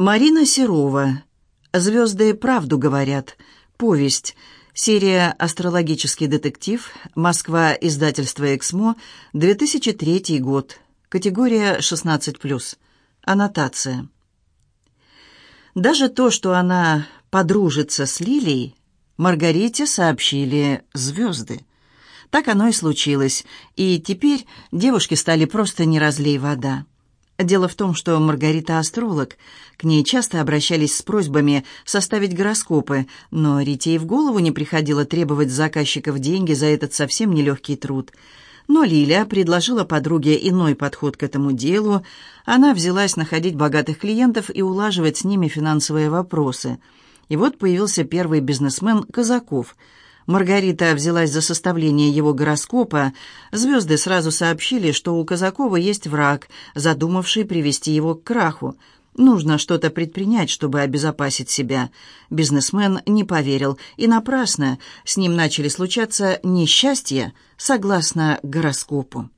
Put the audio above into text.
Марина Серова. «Звезды правду говорят». Повесть. Серия «Астрологический детектив». Москва. Издательство «Эксмо». 2003 год. Категория 16+. Аннотация. Даже то, что она подружится с Лилией, Маргарите сообщили звезды. Так оно и случилось, и теперь девушки стали просто не разлей вода. Дело в том, что Маргарита астролог. К ней часто обращались с просьбами составить гороскопы, но Рите и в голову не приходило требовать заказчиков деньги за этот совсем нелегкий труд. Но Лиля предложила подруге иной подход к этому делу. Она взялась находить богатых клиентов и улаживать с ними финансовые вопросы. И вот появился первый бизнесмен Казаков – Маргарита взялась за составление его гороскопа. Звезды сразу сообщили, что у Казакова есть враг, задумавший привести его к краху. Нужно что-то предпринять, чтобы обезопасить себя. Бизнесмен не поверил, и напрасно с ним начали случаться несчастья, согласно гороскопу.